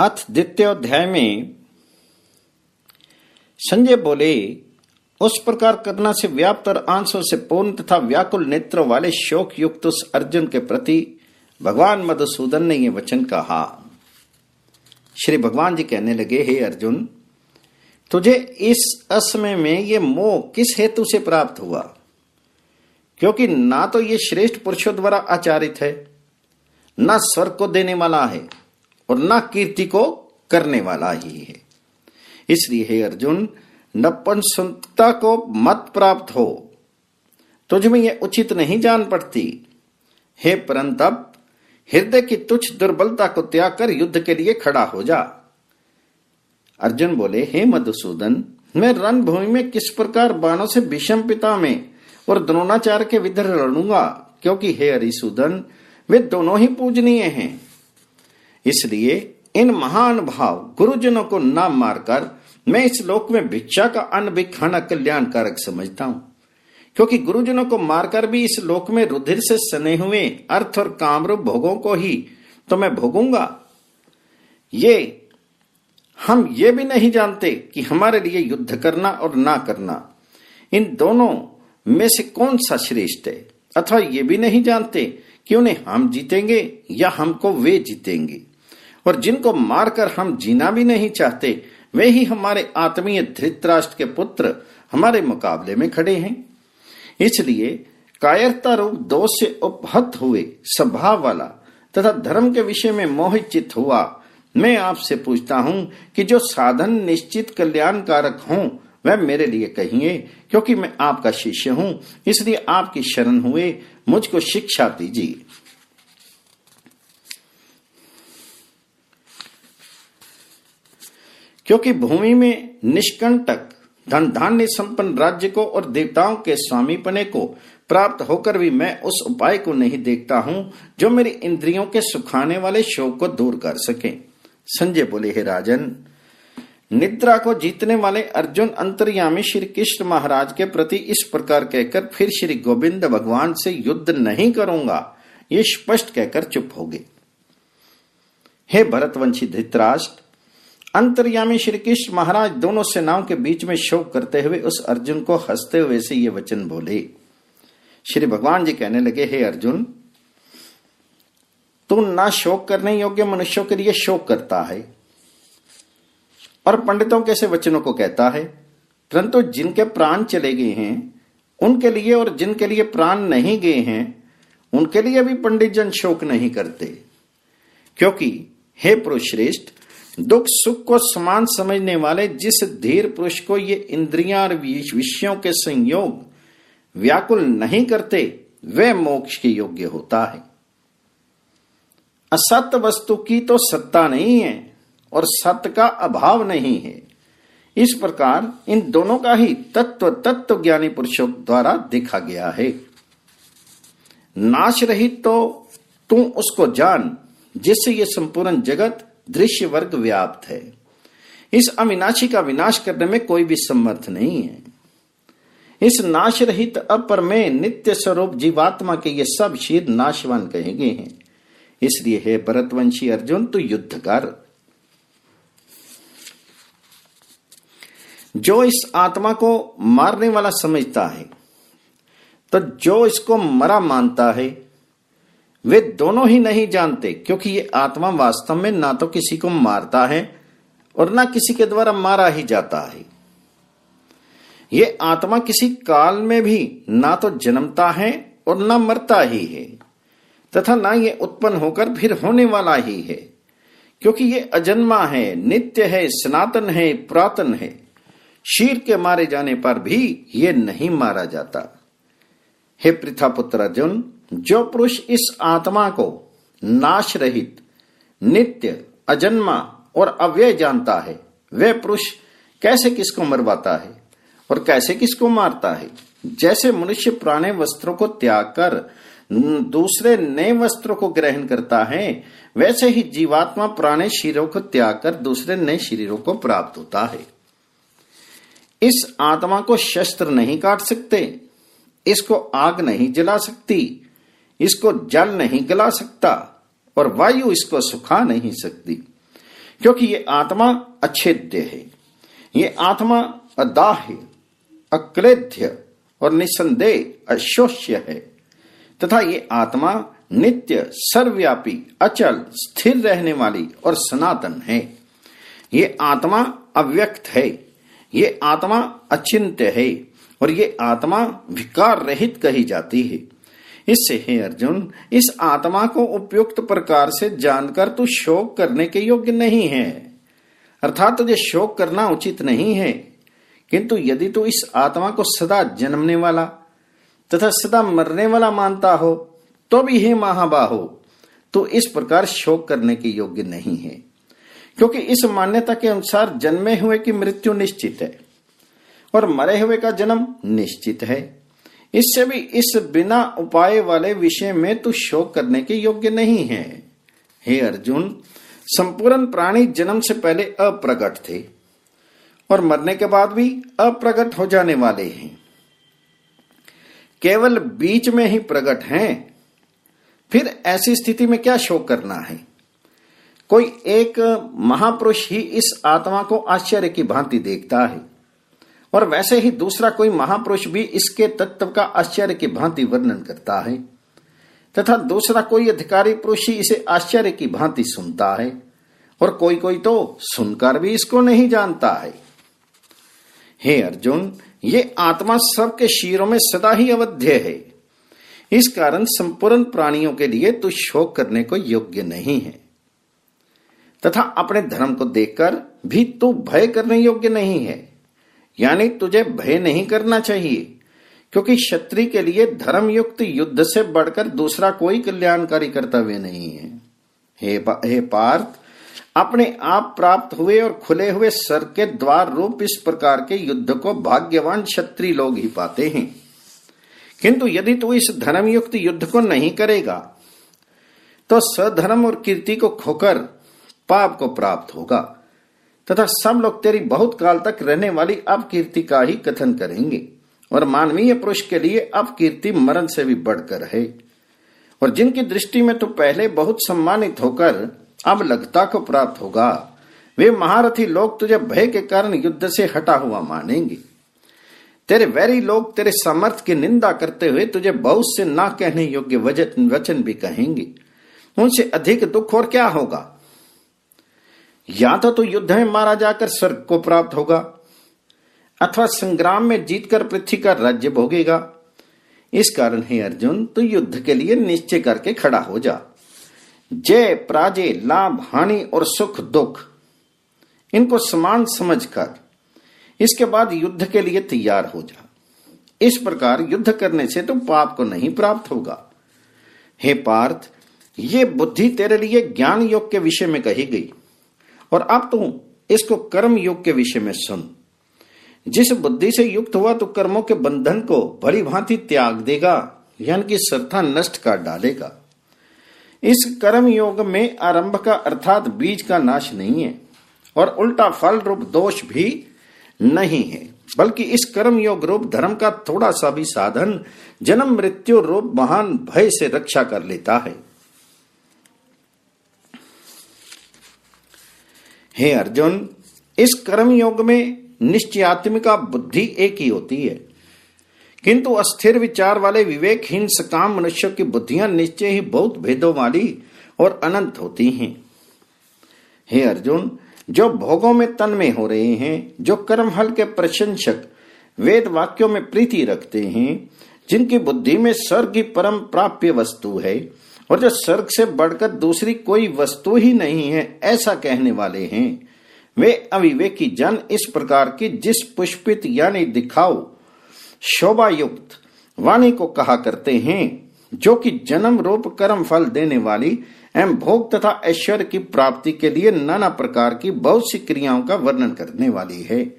अथ द्वितीय अध्याय में संजय बोले, उस प्रकार करना से व्याप्त और आंसों से पूर्ण तथा व्याकुल नेत्रों वाले शोक युक्त उस अर्जुन के प्रति भगवान मधुसूदन ने यह वचन कहा। श्री भगवान जी कहने लगे, हे अर्जुन, तुझे इस असमय में ये मोह किस हेतु से प्राप्त हुआ? क्योंकि ना तो ये श्रेष्ठ पुरुषों द्वारा आचारित है, ना स्वर्ग को देने वाला है और ना कीर्ति को करने वाला ही है। इसलिए हे अर्जुन नपनसुता को मत प्राप्त हो। तुझ में यह उचित नहीं जान पड़ती। हे परंतप, हृदय की तुच्छ दुर्बलता को त्याग कर युद्ध के लिए खड़ा हो जा। अर्जुन बोले, हे मधुसूदन, मैं रणभूमि में किस प्रकार बाणों से विषम पिता में और द्रोणाचार्य के विधर लड़ूँगा? क्योंकि हे हरिसूदन वे दोनों ही पूजनीय हैं। इसलिए इन महान भाव गुरुजनों को न मारकर मैं इस लोक में भिक्षा का अन्न भी खाना कल्याणकारक समझता हूँ। क्योंकि गुरुजनों को मारकर भी इस लोक में रुधिर से सने हुए अर्थ और कामरूप भोगों को ही तो मैं भोगूँगा। ये हम ये भी नहीं जानते कि हमारे लिए युद्ध करना और ना करना, इन दोनों में से कौन सा श्रेष्ठ है? अथवा ये भी नहीं जानते कि उन्हें हम जीतेंगे या हमको वे जीतेंगे? और जिनको मारकर हम जीना भी नहीं चाहते, वे ही हमारे आत्मीय धृतराष्ट्र के पुत्र हमारे मुकाबले में खड़े हैं। इसलिए कायरता रूप दोष से उपहत हुए स्वभाव वाला तथा धर्म के विषय में मोहित हुआ, मैं आपसे पूछता हूँ कि जो साधन निश्चित कल्याणकारक हों, वह मेरे लिए कहिए, क्योंकि मैं आपका शिष्य हूँ, इसलिए आपकी शरण हुए, मुझको शिक्षा दीजिए। क्योंकि भूमि में निष्कंटक धन धान्य संपन्न राज्य को और देवताओं के स्वामीपने को प्राप्त होकर भी मैं उस उपाय को नहीं देखता हूँ, जो मेरी इंद्रियों के सुखाने वाले शोक को दूर कर सके। संजय बोले, हे राजन, निद्रा को जीतने वाले अर्जुन अंतर्यामी श्री कृष्ण महाराज के प्रति इस प्रकार कहकर फिर श्री गोविंद भगवान से युद्ध नहीं करूँगा, ये स्पष्ट कहकर चुप हो गए। हे भरतवंशी धृतराष्ट्र अंतर्यामी श्री कृष्ण महाराज दोनों सेनाओं के बीच में शोक करते हुए उस अर्जुन को हँसते हुए से ये वचन बोले। श्री भगवान जी कहने लगे, हे अर्जुन, तू ना शोक करने योग्य मनुष्यों के लिए शोक करता है और पंडितों के से वचनों को कहता है। परंतु जिनके प्राण चले गए हैं, उनके लिए और जिनके लिए प्राण नहीं गए हैं, उनके लिए भी पंडित जन शोक नहीं करते। क्योंकि हे पुरुष श्रेष्ठ दुख सुख को समान समझने वाले जिस धीर पुरुष को ये इंद्रियाँ और विषयों के संयोग व्याकुल नहीं करते, वे मोक्ष के योग्य होता है। असत वस्तु की तो सत्ता नहीं है और सत्य का अभाव नहीं है। इस प्रकार इन दोनों का ही तत्व तत्व ज्ञानी पुरुषों द्वारा देखा गया है। नाश रहित तो तू उसको जान, जिससे ये संपूर्ण जगत दृश्य वर्ग व्याप्त है। इस अविनाशी का विनाश करने में कोई भी समर्थ नहीं है। इस नाश रहित अपर में नित्य स्वरूप जीवात्मा के ये सब शीर नाशवान कहे गए हैं। इसलिए हे भरतवंशी अर्जुन, तू युद्ध कर। जो इस आत्मा को मारने वाला समझता है तो जो इसको मरा मानता है वे दोनों ही नहीं जानते, क्योंकि ये आत्मा वास्तव में ना तो किसी को मारता है और ना किसी के द्वारा मारा ही जाता है। ये आत्मा किसी काल में भी ना तो जन्मता है और ना मरता ही है, तथा ना ये उत्पन्न होकर फिर होने वाला ही है, क्योंकि ये अजन्मा है, नित्य है, सनातन है, पुरातन है। शीर के मारे जाने पर भी ये नहीं मारा जाता। हे पृथा पुत्र अर्जुन जो पुरुष इस आत्मा को नाश रहित नित्य, अजन्मा और अव्यय जानता है वह पुरुष कैसे किसको मरवाता है और कैसे किसको मारता है? जैसे मनुष्य पुराने वस्त्रों को त्याग कर दूसरे नए वस्त्रों को ग्रहण करता है, वैसे ही जीवात्मा पुराने शरीरों को त्याग कर दूसरे नए शरीरों को प्राप्त होता है। इस आत्मा को शस्त्र नहीं काट सकते, इसको आग नहीं जला सकती इसको जल नहीं गला सकता और वायु इसको सुखा नहीं सकती, क्योंकि ये आत्मा अच्छेद्य है। ये आत्मा अदाह्य अक्लेध्य और निसंदेह अशोष्य है, तथा ये आत्मा नित्य, सर्वव्यापी, अचल, स्थिर रहने वाली और सनातन है। ये आत्मा अव्यक्त है, ये आत्मा अचिंत्य है और ये आत्मा विकार रहित कही जाती है। इससे हे अर्जुन, इस आत्मा को उपयुक्त प्रकार से जानकर तू शोक करने के योग्य नहीं है। अर्थात तुझे शोक करना उचित नहीं है। किंतु यदि तू इस आत्मा को सदा जन्मने वाला तथा सदा मरने वाला मानता हो तो भी हे महाबाहो तो इस प्रकार शोक करने के योग्य नहीं है। क्योंकि इस मान्यता के अनुसार जन्मे हुए की मृत्यु निश्चित है और मरे हुए का जन्म निश्चित है। इससे भी इस बिना उपाय वाले विषय में तू शोक करने के योग्य नहीं है। हे अर्जुन, संपूर्ण प्राणी जन्म से पहले अप्रगट थे और मरने के बाद भी अप्रगट हो जाने वाले हैं। केवल बीच में ही प्रकट हैं, फिर ऐसी स्थिति में क्या शोक करना है? कोई एक महापुरुष ही इस आत्मा को आश्चर्य की भांति देखता है। और वैसे ही दूसरा कोई महापुरुष भी इसके तत्व का आश्चर्य की भांति वर्णन करता है, तथा दूसरा कोई अधिकारी पुरुष ही इसे आश्चर्य की भांति सुनता है, और कोई कोई तो सुनकर भी इसको नहीं जानता है। हे अर्जुन, ये आत्मा सबके शीरों में सदा ही अवध्य है। इस कारण संपूर्ण प्राणियों के लिए तू शोक करने को योग्य नहीं है। तथा अपने धर्म को देखकर भी तू भय करने योग्य नहीं है। यानी तुझे भय नहीं करना चाहिए क्योंकि क्षत्रि के लिए धर्म युक्त युद्ध से बढ़कर दूसरा कोई कल्याणकारी कर्तव्य नहीं है। हे, पा, हे पार्थ अपने आप प्राप्त हुए और खुले हुए सर के द्वार रूप इस प्रकार के युद्ध को भाग्यवान क्षत्रिय लोग ही पाते हैं। किंतु यदि तू इस धर्म युक्त युद्ध को नहीं करेगा तो सधर्म और कीर्ति को खोकर पाप को प्राप्त होगा। तथा सब लोग तेरी बहुत काल तक रहने वाली अपकीर्ति का ही कथन करेंगे। और मानवीय पुरुष के लिए अपकीर्ति मरण से भी बढ़कर है। और जिनकी दृष्टि में तो पहले बहुत सम्मानित होकर अब लगता को प्राप्त होगा, वे महारथी लोग तुझे भय के कारण युद्ध से हटा हुआ मानेंगे। तेरे वैरी लोग तेरे सामर्थ्य की निंदा करते हुए तुझे बहुत से ना कहने योग्य वचन भी कहेंगे। उनसे अधिक दुख और क्या होगा? या तो तू युद्ध में मारा जाकर स्वर्ग को प्राप्त होगा, अथवा संग्राम में जीतकर पृथ्वी का राज्य भोगेगा। इस कारण हे अर्जुन, तू युद्ध के लिए निश्चय करके खड़ा हो जा। जय पराजय, लाभ, हानि और सुख, दुख, इनको समान समझकर, इसके बाद युद्ध के लिए तैयार हो जा। इस प्रकार युद्ध करने से तो पाप को नहीं प्राप्त होगा। हे पार्थ, ये बुद्धि तेरे लिए ज्ञान योग के विषय में कही गई। और अब तू इसको कर्म योग के विषय में सुन। जिस बुद्धि से युक्त हुआ तो कर्मों के बंधन को भली भांति त्याग देगा, यानी कि श्रद्धा नष्ट कर डालेगा। इस कर्म योग में आरंभ का अर्थात बीज का नाश नहीं है, और उल्टा फल रूप दोष भी नहीं है, बल्कि इस कर्म योग रूप धर्म का थोड़ा सा भी साधन, जन्म मृत्यु रूप महान भय से रक्षा कर लेता है। हे अर्जुन, इस कर्म योग में निश्चयात्मिका बुद्धि एक ही होती है। किंतु अस्थिर विचार वाले विवेकहीन सकाम मनुष्य की बुद्धियाँ निश्चय ही बहुत भेदों वाली और अनंत होती हैं। हे अर्जुन, जो भोगों में तन में हो रहे हैं, जो कर्म फल के प्रशंसक वेद वाक्यों में प्रीति रखते हैं, जिनकी बुद्धि में स्वर्ग की परम प्राप्य वस्तु है और जो स्वर्ग से बढ़कर दूसरी कोई वस्तु ही नहीं है, ऐसा कहने वाले हैं। वे अविवेकी जन इस प्रकार की जिस पुष्पित यानी दिखाओ शोभा युक्त वाणी को कहा करते हैं, जो कि जन्म रूप कर्म फल देने वाली एवं भोग तथा ऐश्वर्य की प्राप्ति के लिए नाना प्रकार की बहुत सी क्रियाओं का वर्णन करने वाली है।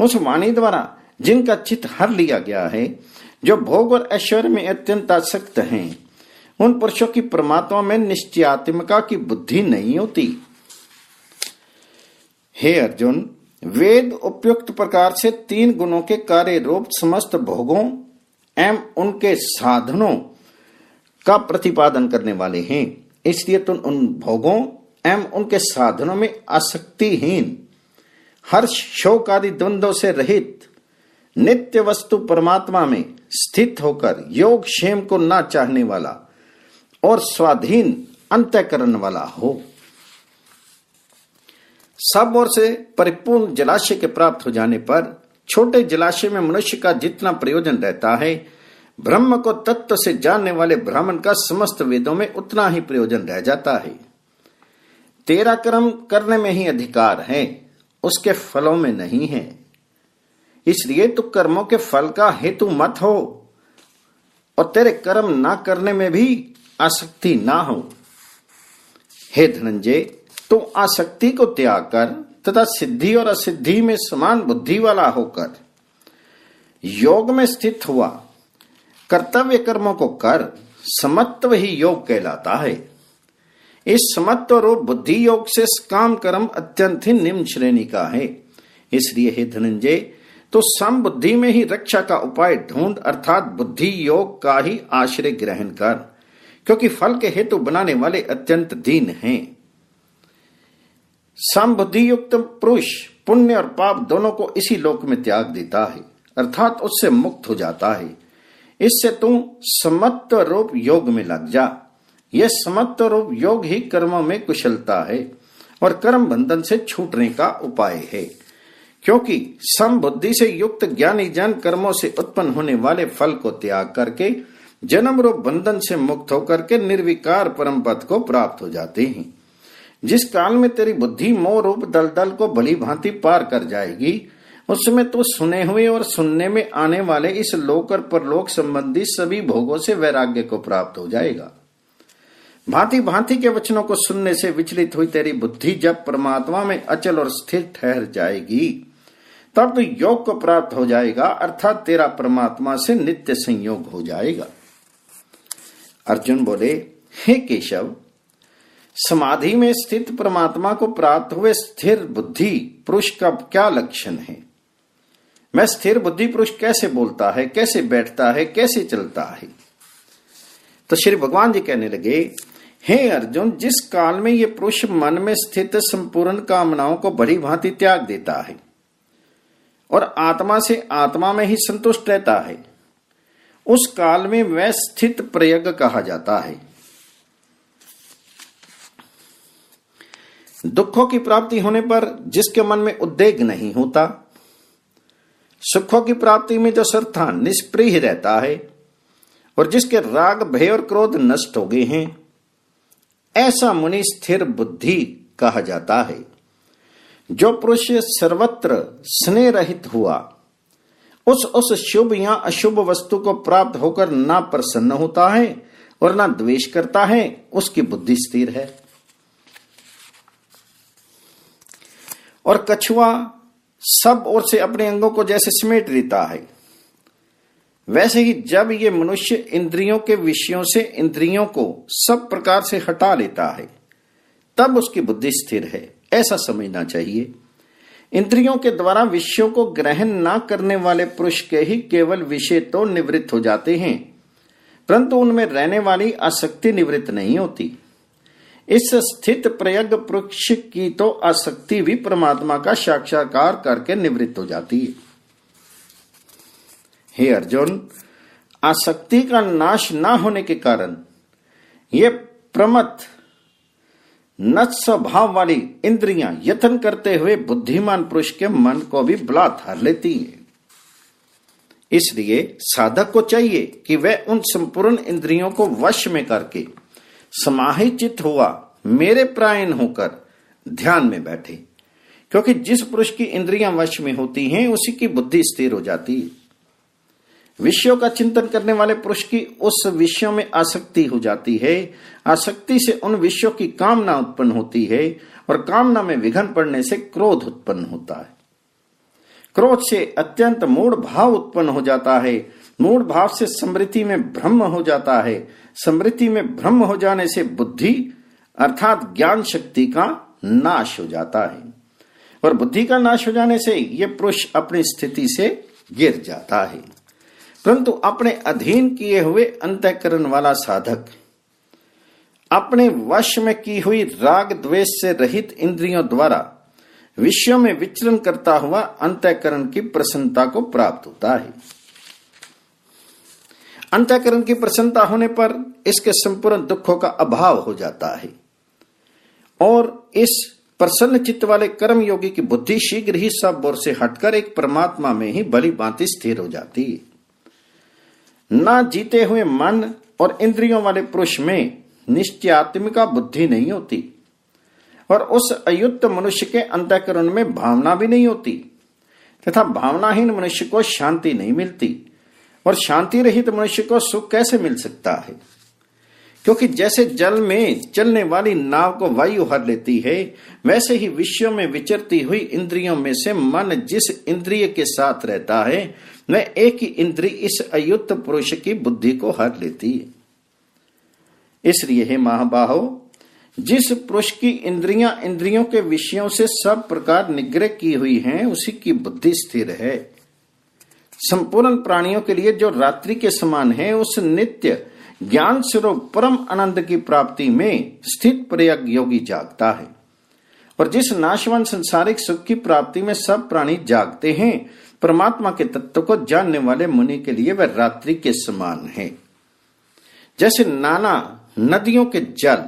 उस वाणी द्वारा जिनका चित हर लिया गया है, जो भोग और ऐश्वर्य में अत्यंत आसक्त हैं उन पुरुषों की परमात्मा में निश्चयात्मिका की बुद्धि नहीं होती। हे अर्जुन, वेद उपयुक्त प्रकार से तीन गुणों के कार्य रूप समस्त भोगों एवं उनके साधनों का प्रतिपादन करने वाले हैं। इसलिए तुम उन भोगों एवं उनके साधनों में आसक्तिहीन, हर्ष शोक आदि द्वंद्व से रहित, नित्य वस्तु परमात्मा में स्थित होकर योग क्षेम को ना चाहने वाला और स्वाधीन अंतकरण वाला हो। सब ओर से परिपूर्ण जलाशय के प्राप्त हो जाने पर छोटे जलाशय में मनुष्य का जितना प्रयोजन रहता है, ब्रह्म को तत्व से जानने वाले ब्राह्मण का समस्त वेदों में उतना ही प्रयोजन रह जाता है। तेरा कर्म करने में ही अधिकार है, उसके फलों में नहीं है। इसलिए तू कर्मों के फल का हेतु मत हो, और तेरे कर्म ना करने में भी आसक्ति ना हो। हे धनंजय तू आसक्ति को त्याग कर तथा सिद्धि और असिद्धि में समान बुद्धि वाला होकर, योग में स्थित हुआ, कर्तव्य कर्मों को कर, समत्व ही योग कहलाता है। इस समत्व रूप बुद्धि योग से काम कर्म अत्यंत ही निम्न श्रेणी का है। इसलिए हे धनंजय तो सम बुद्धि में ही रक्षा का उपाय ढूंढ अर्थात बुद्धि योग का ही आश्रय ग्रहण कर। क्योंकि फल के हेतु बनाने वाले अत्यंत दीन हैं। सम बुद्धि युक्त पुरुष, पुण्य और पाप दोनों को इसी लोक में त्याग देता है, अर्थात उससे मुक्त हो जाता है। इससे तुम समत्व रूप योग में लग जा। यह समत्व रूप योग ही कर्मों में कुशलता है और कर्म बंधन से छूटने का उपाय है। क्योंकि सम बुद्धि से युक्त ज्ञानी जन कर्मों से उत्पन्न होने वाले फल को त्याग करके जन्म रूप बंधन से मुक्त होकर के निर्विकार परम पद को प्राप्त हो जाते हैं। जिस काल में तेरी बुद्धि मोह रूप दलदल को भली भांति पार कर जाएगी, उसमें तो सुने हुए और सुनने में आने वाले इस लोक और परलोक संबंधी सभी भोगों से वैराग्य को प्राप्त हो जाएगा। भांति भांति के वचनों को सुनने से विचलित हुई तेरी बुद्धि जब परमात्मा में अचल और स्थिर ठहर जाएगी, तब तो योग को प्राप्त हो जाएगा, अर्थात तेरा परमात्मा से नित्य संयोग हो जाएगा। अर्जुन बोले, हे केशव, समाधि में स्थित परमात्मा को प्राप्त हुए स्थिर बुद्धि पुरुष का क्या लक्षण है? मैं स्थिर बुद्धि पुरुष कैसे बोलता है, कैसे बैठता है, कैसे चलता है? तो श्री भगवान जी कहने लगे, हे अर्जुन, जिस काल में ये पुरुष मन में स्थित संपूर्ण कामनाओं को बड़ी भांति त्याग देता है और आत्मा से आत्मा में ही संतुष्ट रहता है उस काल में वह स्थित प्रयग कहा जाता है। दुखों की प्राप्ति होने पर जिसके मन में उद्वेग नहीं होता, सुखों की प्राप्ति में जो श्रद्धा निष्प्रिय रहता है और जिसके राग, भय और क्रोध नष्ट हो गए हैं, ऐसा मुनि स्थिर बुद्धि कहा जाता है। जो पुरुष सर्वत्र स्नेह रहित हुआ उस उस शुभ या अशुभ वस्तु को प्राप्त होकर ना प्रसन्न होता है और ना द्वेष करता है, उसकी बुद्धि स्थिर है। और कछुआ सब ओर से अपने अंगों को जैसे समेट लेता है, वैसे ही जब ये मनुष्य इंद्रियों के विषयों से इंद्रियों को सब प्रकार से हटा लेता है, तब उसकी बुद्धि स्थिर है। ऐसा समझना चाहिए। इंद्रियों के द्वारा विषयों को ग्रहण न करने वाले पुरुष के ही केवल विषय तो निवृत्त हो जाते हैं, परंतु उनमें रहने वाली आसक्ति निवृत्त नहीं होती। इस स्थित प्रयग पुरुष की तो आसक्ति भी परमात्मा का साक्षात्कार करके निवृत्त हो जाती है। हे अर्जुन, आसक्ति का नाश ना होने के कारण ये प्रमथ नत स्वभाव वाली इंद्रियाँ यत्न करते हुए बुद्धिमान पुरुष के मन को भी बलात्कार लेती है। इसलिए साधक को चाहिए कि वह उन संपूर्ण इंद्रियों को वश में करके समाहित हुआ, मेरे प्रायण होकर ध्यान में बैठे। क्योंकि जिस पुरुष की इंद्रियाँ वश में होती हैं, उसी की बुद्धि स्थिर हो जाती है। विषयों का चिंतन करने वाले पुरुष की उस विषयों में आसक्ति हो जाती है। आसक्ति से उन विषयों की कामना उत्पन्न होती है और कामना में विघन पड़ने से क्रोध उत्पन्न होता है। क्रोध से अत्यंत मूड भाव उत्पन्न हो जाता है। मूड भाव से समृद्धि में भ्रम हो जाता है। समृद्धि में भ्रम हो जाने से बुद्धि अर्थात ज्ञान शक्ति का नाश हो जाता है। और बुद्धि का नाश हो जाने से यह पुरुष अपनी स्थिति से गिर जाता है। परंतु अपने अधीन किए हुए अंतकरण वाला साधक, अपने वश में की हुई राग द्वेष से रहित इंद्रियों द्वारा विषयों में विचरण करता हुआ अंतःकरण की प्रसन्नता को प्राप्त होता है। अंतःकरण की प्रसन्नता होने पर इसके संपूर्ण दुखों का अभाव हो जाता है और इस प्रसन्न चित्त वाले कर्म योगी की बुद्धि शीघ्र ही सब बोर से हटकर एक परमात्मा में ही बड़ी बांति स्थिर हो जाती है। ना जीते हुए मन और इंद्रियों वाले पुरुष में निश्चयात्मिका बुद्धि नहीं होती। और उस अयुक्त मनुष्य के अंतकरण में भावना भी नहीं होती। तथा भावनाहीन मनुष्य को शांति नहीं मिलती। और शांति रहित मनुष्य को सुख कैसे मिल सकता है? क्योंकि जैसे जल में चलने वाली नाव को वायु हर लेती है, वैसे ही विषयों में विचरती हुई इंद्रियों में से मन जिस इंद्रिय के साथ रहता है, वह एक ही इंद्री इस अयुक्त पुरुष की बुद्धि को हर लेती है। इसलिए हे महाबाहो, जिस पुरुष की इंद्रियाँ इंद्रियों के विषयों से सब प्रकार निग्रह की हुई हैं, उसी की बुद्धि स्थिर है। संपूर्ण प्राणियों के लिए जो रात्रि के समान है, उस नित्य ज्ञान स्वरूप परम आनंद की प्राप्ति में स्थित प्रयग योगी जागता है। और जिस नाशवान संसारिक सुख की प्राप्ति में सब प्राणी जागते हैं, परमात्मा के तत्व को जानने वाले मुनि के लिए वह रात्रि के समान है। जैसे नाना नदियों के जल,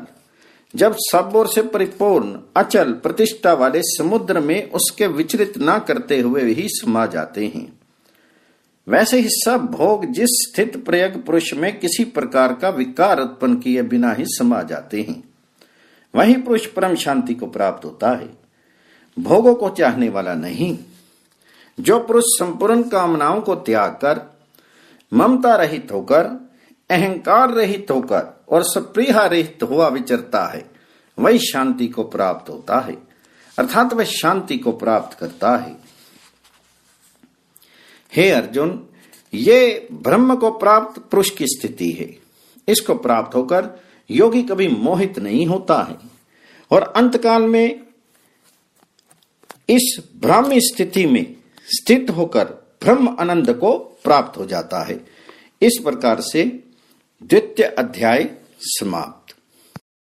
जब सब ओर से परिपूर्ण, अचल प्रतिष्ठा वाले समुद्र में उसके विचलित ना करते हुए ही समा जाते हैं। वैसे ही सब भोग जिस स्थित प्रयोग पुरुष में किसी प्रकार का विकार उत्पन्न किए बिना ही समा जाते हैं। वही पुरुष परम शांति को प्राप्त होता है। भोगों को चाहने वाला नहीं। जो पुरुष संपूर्ण कामनाओं को त्याग कर, ममता रहित होकर, अहंकार रहित होकर और सप्रिया रहित हुआ विचरता है, वही शांति को प्राप्त होता है। अर्थात वह शांति को प्राप्त करता है। हे अर्जुन, ये ब्रह्म को प्राप्त पुरुष की स्थिति है। इसको प्राप्त होकर योगी कभी मोहित नहीं होता है। और अंतकाल में इस ब्राह्मी स्थिति में स्थित होकर ब्रह्म आनंद को प्राप्त हो जाता है। इस प्रकार से द्वितीय अध्याय समाप्त।